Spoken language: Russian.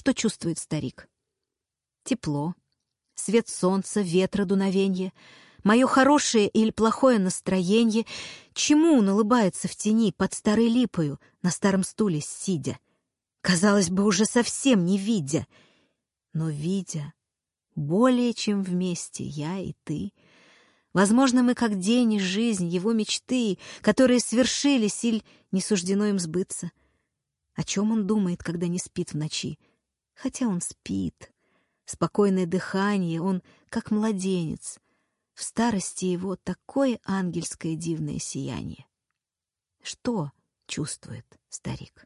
Что чувствует старик? Тепло, свет солнца, ветра, дуновенье, мое хорошее или плохое настроение, чему он улыбается в тени под старой липою на старом стуле сидя, казалось бы, уже совсем не видя, но видя, более чем вместе я и ты. Возможно, мы как день и жизнь, его мечты, которые свершились или не суждено им сбыться. О чем он думает, когда не спит в ночи? Хотя он спит. Спокойное дыхание, он как младенец. В старости его такое ангельское дивное сияние. Что чувствует старик?